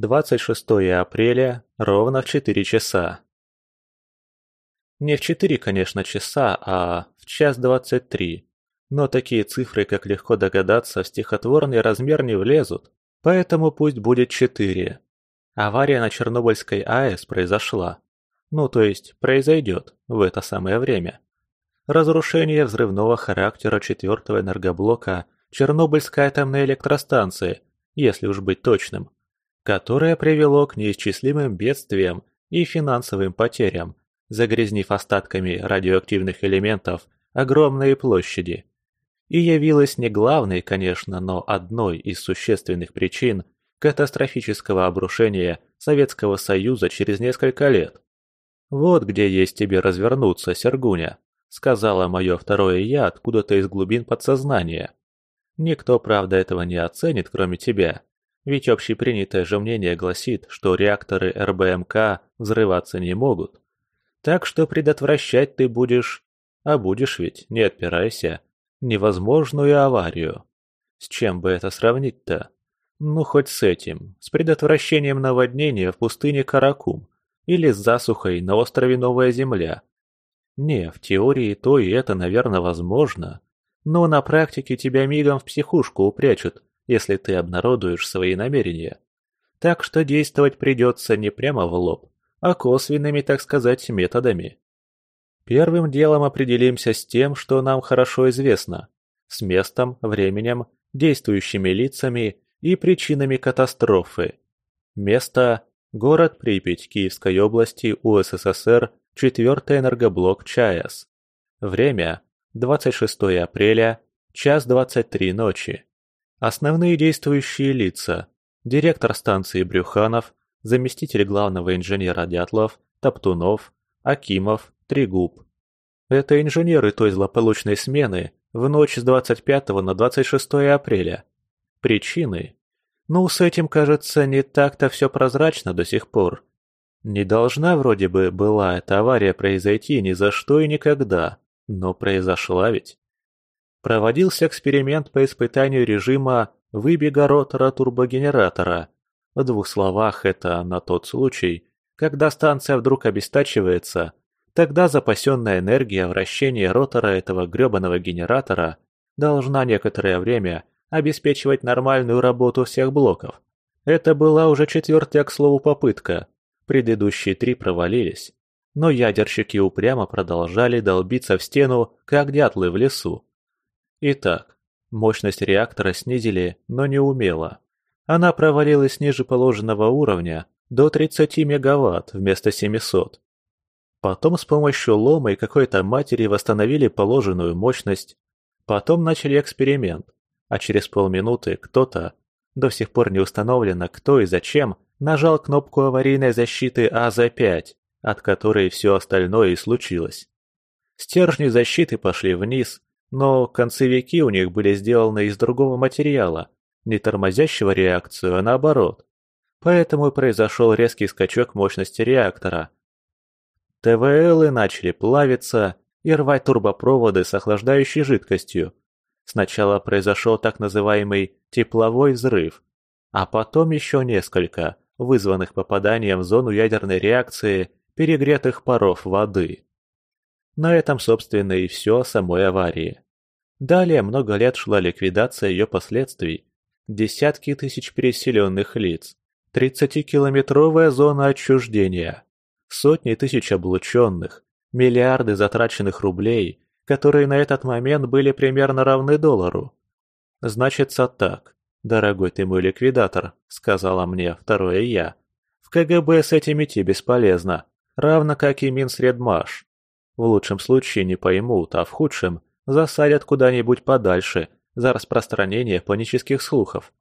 26 апреля, ровно в 4 часа. Не в 4, конечно, часа, а в час 23. Но такие цифры, как легко догадаться, в стихотворный размер не влезут, поэтому пусть будет 4. Авария на Чернобыльской АЭС произошла. Ну, то есть, произойдет в это самое время. Разрушение взрывного характера четвертого энергоблока Чернобыльской атомной электростанции, если уж быть точным, которое привело к неисчислимым бедствиям и финансовым потерям, загрязнив остатками радиоактивных элементов огромные площади. И явилось не главной, конечно, но одной из существенных причин катастрофического обрушения Советского Союза через несколько лет. Вот где есть тебе развернуться, Сергуня сказала мое второе «я» откуда-то из глубин подсознания. Никто, правда, этого не оценит, кроме тебя. Ведь общепринятое же мнение гласит, что реакторы РБМК взрываться не могут. Так что предотвращать ты будешь... А будешь ведь, не отпирайся. Невозможную аварию. С чем бы это сравнить-то? Ну, хоть с этим. С предотвращением наводнения в пустыне Каракум. Или с засухой на острове Новая Земля. Не, в теории то и это, наверное, возможно. Но на практике тебя мигом в психушку упрячут, если ты обнародуешь свои намерения. Так что действовать придется не прямо в лоб, а косвенными, так сказать, методами. Первым делом определимся с тем, что нам хорошо известно. С местом, временем, действующими лицами и причинами катастрофы. Место – город Припять Киевской области УССР Четвертый энергоблок ЧАЭС. Время – 26 апреля, час 23 ночи. Основные действующие лица – директор станции Брюханов, заместитель главного инженера Дятлов, Топтунов, Акимов, Трегуб. Это инженеры той злополучной смены в ночь с 25 на 26 апреля. Причины? Ну, с этим, кажется, не так-то все прозрачно до сих пор. Не должна вроде бы была эта авария произойти ни за что и никогда, но произошла ведь. Проводился эксперимент по испытанию режима выбега ротора турбогенератора. В двух словах, это на тот случай, когда станция вдруг обестачивается, тогда запасенная энергия вращения ротора этого грёбаного генератора должна некоторое время обеспечивать нормальную работу всех блоков. Это была уже четвертая, к слову, попытка – Предыдущие три провалились, но ядерщики упрямо продолжали долбиться в стену, как дятлы в лесу. Итак, мощность реактора снизили, но не умело. Она провалилась ниже положенного уровня, до 30 мегаватт вместо 700. Потом с помощью лома и какой-то матери восстановили положенную мощность. Потом начали эксперимент, а через полминуты кто-то, до сих пор не установлено кто и зачем, нажал кнопку аварийной защиты АЗ-5, от которой все остальное и случилось. Стержни защиты пошли вниз, но концевики у них были сделаны из другого материала, не тормозящего реакцию, а наоборот. Поэтому и произошел резкий скачок мощности реактора. ТВЛы начали плавиться и рвать турбопроводы с охлаждающей жидкостью. Сначала произошел так называемый тепловой взрыв, а потом еще несколько, вызванных попаданием в зону ядерной реакции перегретых паров воды. На этом, собственно, и все о самой аварии. Далее много лет шла ликвидация ее последствий. Десятки тысяч переселенных лиц, 30-километровая зона отчуждения, сотни тысяч облученных, миллиарды затраченных рублей, которые на этот момент были примерно равны доллару. Значится так. «Дорогой ты мой ликвидатор», — сказала мне второе «я». «В КГБ с этим идти бесполезно, равно как и Минсредмаш. В лучшем случае не поймут, а в худшем засадят куда-нибудь подальше за распространение панических слухов.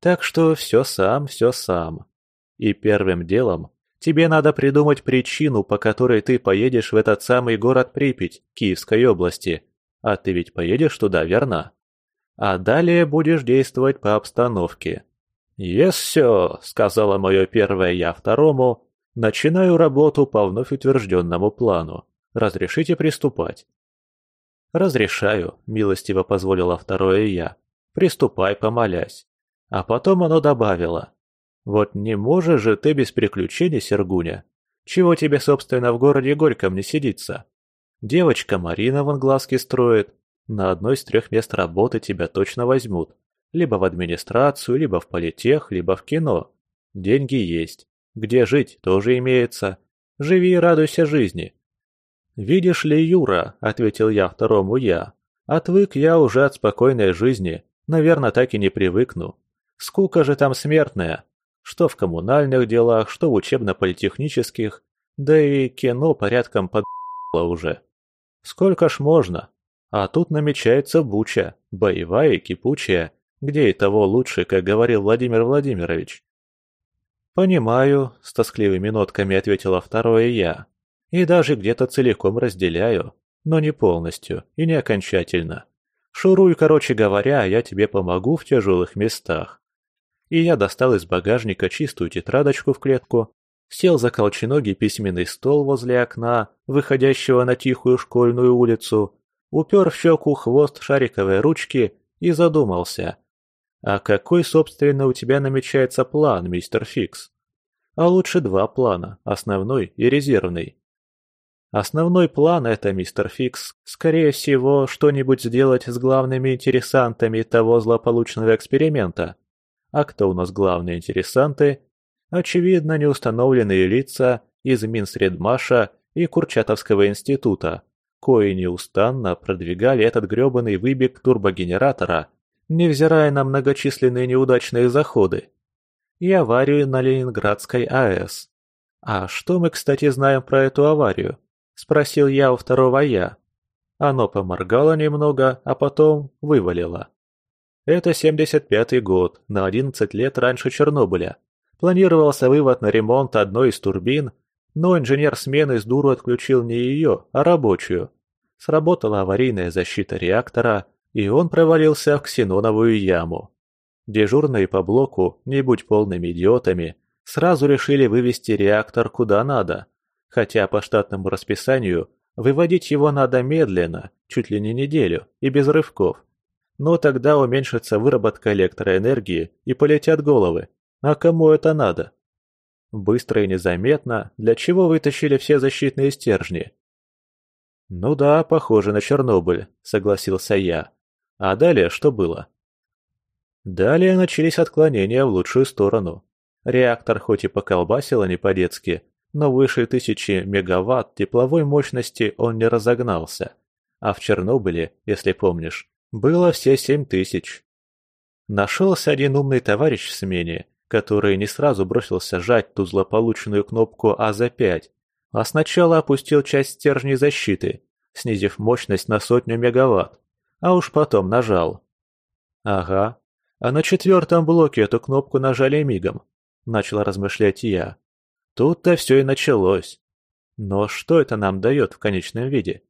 Так что все сам, все сам. И первым делом тебе надо придумать причину, по которой ты поедешь в этот самый город Припять, Киевской области. А ты ведь поедешь туда, верно?» а далее будешь действовать по обстановке. «Ес все», — сказала мое первое «я» второму, — «начинаю работу по вновь утвержденному плану. Разрешите приступать?» «Разрешаю», — милостиво позволила второе «я». «Приступай, помолясь». А потом оно добавило. Вот не можешь же ты без приключений, Сергуня? Чего тебе, собственно, в городе Горьком не сидится? Девочка Марина вон глазки строит. На одной из трех мест работы тебя точно возьмут. Либо в администрацию, либо в политех, либо в кино. Деньги есть. Где жить, тоже имеется. Живи и радуйся жизни. «Видишь ли, Юра», — ответил я второму я, — «отвык я уже от спокойной жизни. Наверное, так и не привыкну. Скука же там смертная. Что в коммунальных делах, что в учебно-политехнических. Да и кино порядком подъело уже. Сколько ж можно? А тут намечается буча, боевая и кипучая, где и того лучше, как говорил Владимир Владимирович. «Понимаю», — с тоскливыми нотками ответила второе я. «И даже где-то целиком разделяю, но не полностью и не окончательно. Шуруй, короче говоря, я тебе помогу в тяжелых местах». И я достал из багажника чистую тетрадочку в клетку, сел за колченогий письменный стол возле окна, выходящего на тихую школьную улицу, упер в щеку хвост шариковой ручки и задумался. «А какой, собственно, у тебя намечается план, мистер Фикс?» «А лучше два плана, основной и резервный». Основной план – это, мистер Фикс, скорее всего, что-нибудь сделать с главными интересантами того злополучного эксперимента. А кто у нас главные интересанты? Очевидно, неустановленные лица из Минсредмаша и Курчатовского института, кои неустанно продвигали этот грёбаный выбег турбогенератора, невзирая на многочисленные неудачные заходы. И аварию на Ленинградской АЭС. А что мы, кстати, знаем про эту аварию? Спросил я у второго я. Оно поморгало немного, а потом вывалило. Это 75-й год, на 11 лет раньше Чернобыля. Планировался вывод на ремонт одной из турбин, но инженер смены с дуру отключил не ее, а рабочую. Сработала аварийная защита реактора, и он провалился в ксеноновую яму. Дежурные по блоку, не будь полными идиотами, сразу решили вывести реактор куда надо, хотя по штатному расписанию выводить его надо медленно, чуть ли не неделю, и без рывков. Но тогда уменьшится выработка электроэнергии и полетят головы. А кому это надо? Быстро и незаметно, для чего вытащили все защитные стержни? Ну да, похоже на Чернобыль, согласился я. А далее что было? Далее начались отклонения в лучшую сторону. Реактор хоть и поколбасило не по-детски, но выше тысячи мегаватт тепловой мощности он не разогнался. А в Чернобыле, если помнишь, было все семь тысяч. Нашелся один умный товарищ в смене, который не сразу бросился жать ту злополученную кнопку А за 5, а сначала опустил часть стержней защиты, снизив мощность на сотню мегаватт, а уж потом нажал. Ага, а на четвертом блоке эту кнопку нажали мигом, начал размышлять я. Тут-то все и началось. Но что это нам дает в конечном виде?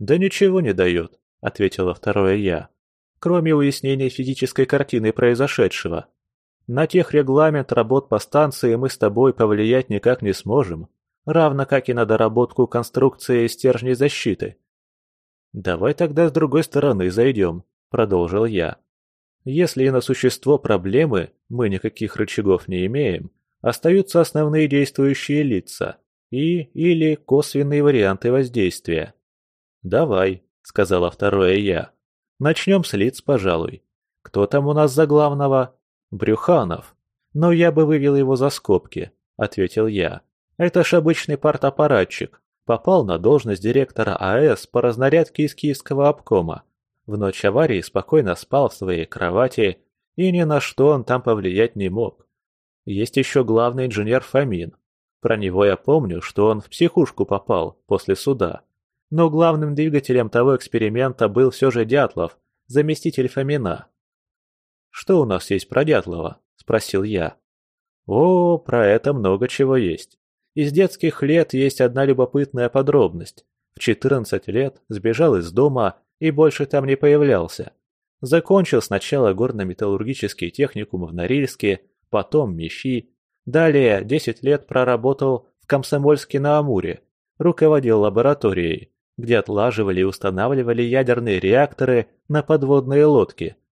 Да ничего не дает, ответила второе я, кроме уяснения физической картины произошедшего. На тех регламент работ по станции мы с тобой повлиять никак не сможем, равно как и на доработку конструкции стержней защиты. «Давай тогда с другой стороны зайдем», — продолжил я. «Если и на существо проблемы мы никаких рычагов не имеем, остаются основные действующие лица и или косвенные варианты воздействия». «Давай», — сказала второе я. «Начнем с лиц, пожалуй. Кто там у нас за главного?» «Брюханов. Но я бы вывел его за скобки», — ответил я. «Это ж обычный партаппаратчик. Попал на должность директора АЭС по разнарядке из киевского обкома. В ночь аварии спокойно спал в своей кровати, и ни на что он там повлиять не мог. Есть еще главный инженер Фомин. Про него я помню, что он в психушку попал после суда. Но главным двигателем того эксперимента был все же Дятлов, заместитель Фомина. «Что у нас есть про Дятлова?» – спросил я. «О, про это много чего есть. Из детских лет есть одна любопытная подробность. В 14 лет сбежал из дома и больше там не появлялся. Закончил сначала горно-металлургический техникум в Норильске, потом МИЩИ. Далее 10 лет проработал в Комсомольске на Амуре, руководил лабораторией, где отлаживали и устанавливали ядерные реакторы на подводные лодки –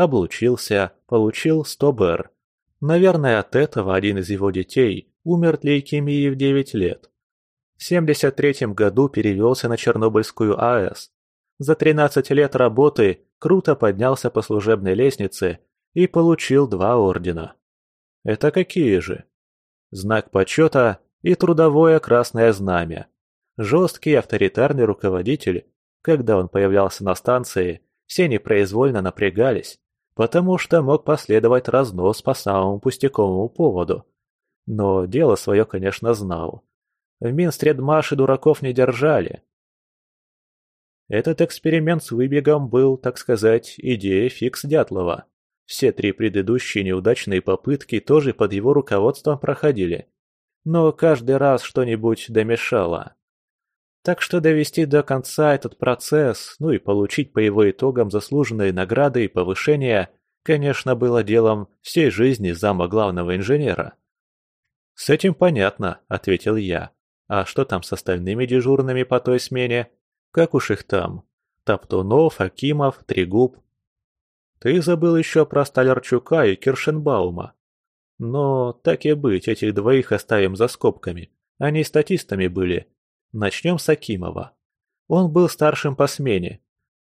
Облучился, получил 100 БР. Наверное, от этого один из его детей умер от лейкемии в 9 лет. В 73 году перевелся на Чернобыльскую АЭС. За 13 лет работы круто поднялся по служебной лестнице и получил два ордена. Это какие же? Знак почета и трудовое красное знамя. Жесткий авторитарный руководитель, когда он появлялся на станции, все непроизвольно напрягались, потому что мог последовать разнос по самому пустяковому поводу. Но дело свое, конечно, знал. В Минстред-Маше дураков не держали. Этот эксперимент с выбегом был, так сказать, идея фикс Дятлова. Все три предыдущие неудачные попытки тоже под его руководством проходили. Но каждый раз что-нибудь домешало. Так что довести до конца этот процесс, ну и получить по его итогам заслуженные награды и повышения, конечно, было делом всей жизни зама главного инженера. «С этим понятно», — ответил я. «А что там с остальными дежурными по той смене? Как уж их там? Топтунов, Акимов, Трегуб?» «Ты забыл еще про Столярчука и Киршенбаума. Но, так и быть, этих двоих оставим за скобками. Они статистами были, Начнем с Акимова. Он был старшим по смене.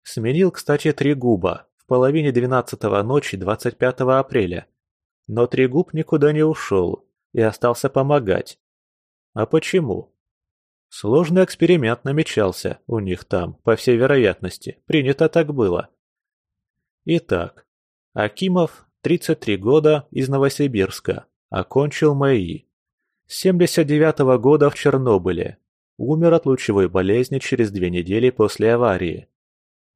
Сменил, кстати, три губа в половине двенадцатого ночи 25 апреля. Но Трегуб никуда не ушел и остался помогать. А почему? Сложный эксперимент намечался у них там, по всей вероятности. Принято так было. Итак, Акимов, 33 года, из Новосибирска, окончил МАИ. С 79 -го года в Чернобыле, Умер от лучевой болезни через две недели после аварии.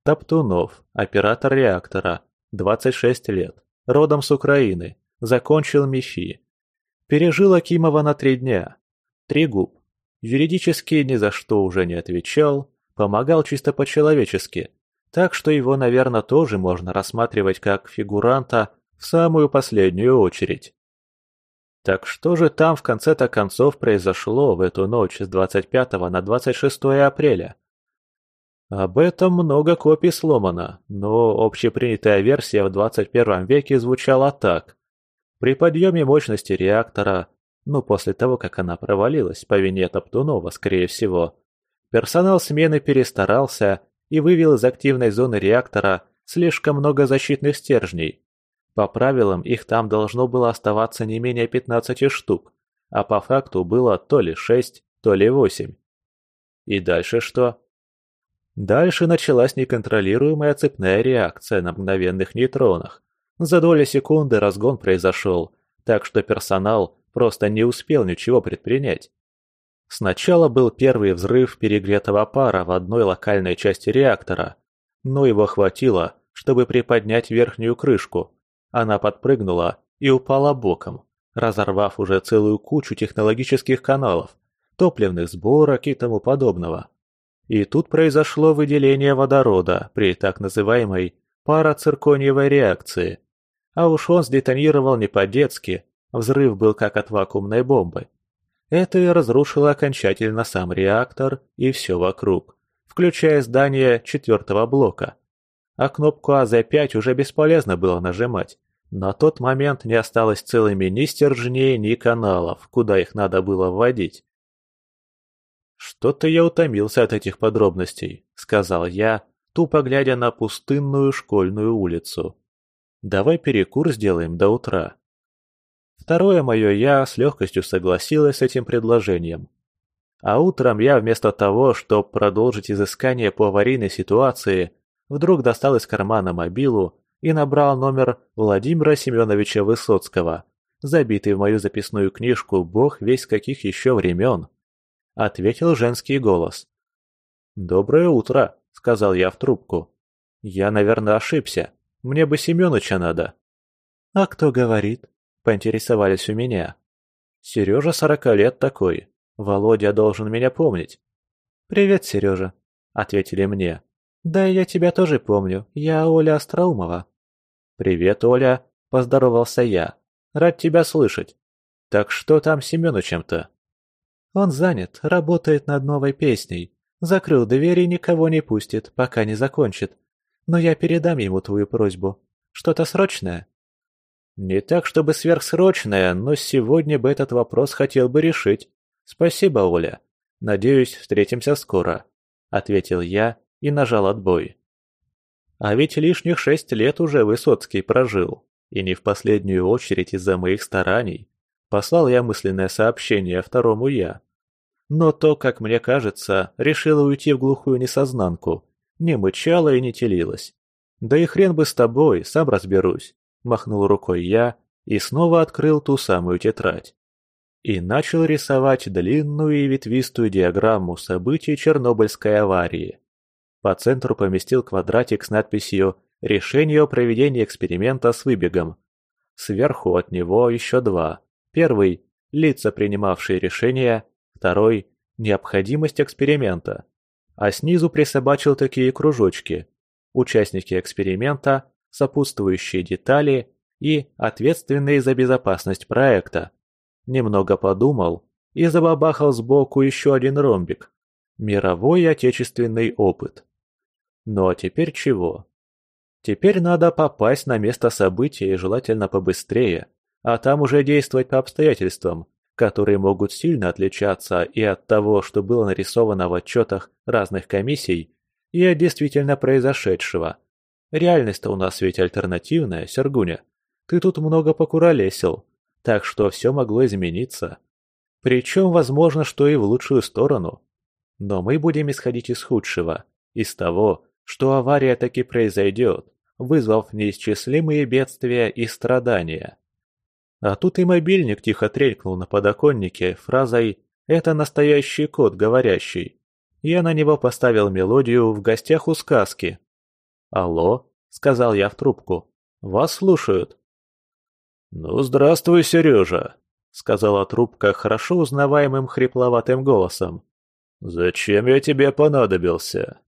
Топтунов, оператор реактора, 26 лет, родом с Украины, закончил МИФИ. Пережил Акимова на три дня. Трегуб. Юридически ни за что уже не отвечал, помогал чисто по-человечески, так что его, наверное, тоже можно рассматривать как фигуранта в самую последнюю очередь. Так что же там в конце-то концов произошло в эту ночь с 25 на 26 апреля? Об этом много копий сломано, но общепринятая версия в 21 веке звучала так. При подъеме мощности реактора, ну после того, как она провалилась по вине Топтунова, скорее всего, персонал смены перестарался и вывел из активной зоны реактора слишком много защитных стержней, по правилам их там должно было оставаться не менее 15 штук, а по факту было то ли 6, то ли 8. И дальше что? Дальше началась неконтролируемая цепная реакция на мгновенных нейтронах. За доли секунды разгон произошел, так что персонал просто не успел ничего предпринять. Сначала был первый взрыв перегретого пара в одной локальной части реактора, но его хватило, чтобы приподнять верхнюю крышку, она подпрыгнула и упала боком, разорвав уже целую кучу технологических каналов, топливных сборок и тому подобного. И тут произошло выделение водорода при так называемой парациркониевой реакции. А уж он сдетонировал не по-детски, взрыв был как от вакуумной бомбы. Это и разрушило окончательно сам реактор и все вокруг, включая здание четвертого блока – а кнопку АЗ-5 уже бесполезно было нажимать. На тот момент не осталось целыми ни стержней, ни каналов, куда их надо было вводить. «Что-то я утомился от этих подробностей», — сказал я, тупо глядя на пустынную школьную улицу. «Давай перекур сделаем до утра». Второе мое «я» с легкостью согласилась с этим предложением. А утром я вместо того, чтобы продолжить изыскание по аварийной ситуации, вдруг достал из кармана мобилу и набрал номер Владимира Семеновича Высоцкого, забитый в мою записную книжку бог весь каких еще времен. Ответил женский голос. «Доброе утро», — сказал я в трубку. «Я, наверное, ошибся. Мне бы Семёныча надо». «А кто говорит?» — поинтересовались у меня. «Сережа сорока лет такой. Володя должен меня помнить». «Привет, Сережа», — ответили мне. «Да я тебя тоже помню. Я Оля Остроумова». «Привет, Оля», – поздоровался я. «Рад тебя слышать. Так что там Семёнычем-то?» «Он занят, работает над новой песней. Закрыл дверь и никого не пустит, пока не закончит. Но я передам ему твою просьбу. Что-то срочное?» Не так, чтобы сверхсрочное, но сегодня бы этот вопрос хотел бы решить. Спасибо, Оля. Надеюсь, встретимся скоро», — ответил я и нажал отбой. А ведь лишних шесть лет уже Высоцкий прожил, и не в последнюю очередь из-за моих стараний. Послал я мысленное сообщение второму «я». Но то, как мне кажется, решило уйти в глухую несознанку, не мычало и не телилось. «Да и хрен бы с тобой, сам разберусь», – махнул рукой я и снова открыл ту самую тетрадь. И начал рисовать длинную и ветвистую диаграмму событий Чернобыльской аварии. По центру поместил квадратик с надписью «Решение о проведении эксперимента с выбегом». Сверху от него еще два. Первый – лица, принимавшие решение, второй – необходимость эксперимента. А снизу присобачил такие кружочки – участники эксперимента, сопутствующие детали и ответственные за безопасность проекта. Немного подумал и забабахал сбоку еще один ромбик. Мировой отечественный опыт. Ну а теперь чего? Теперь надо попасть на место события и желательно побыстрее, а там уже действовать по обстоятельствам, которые могут сильно отличаться и от того, что было нарисовано в отчетах разных комиссий, и от действительно произошедшего. Реальность-то у нас ведь альтернативная, Сергуня. Ты тут много покуролесил, так что все могло измениться. Причем, возможно, что и в лучшую сторону. Но мы будем исходить из худшего, из того, что авария таки произойдет, вызвав неисчислимые бедствия и страдания. А тут и мобильник тихо трелькнул на подоконнике фразой «Это настоящий кот говорящий». Я на него поставил мелодию «В гостях у сказки». «Алло», — сказал я в трубку, — «вас слушают». «Ну, здравствуй, Сережа», — сказала трубка хорошо узнаваемым хрипловатым голосом. «Зачем я тебе понадобился?»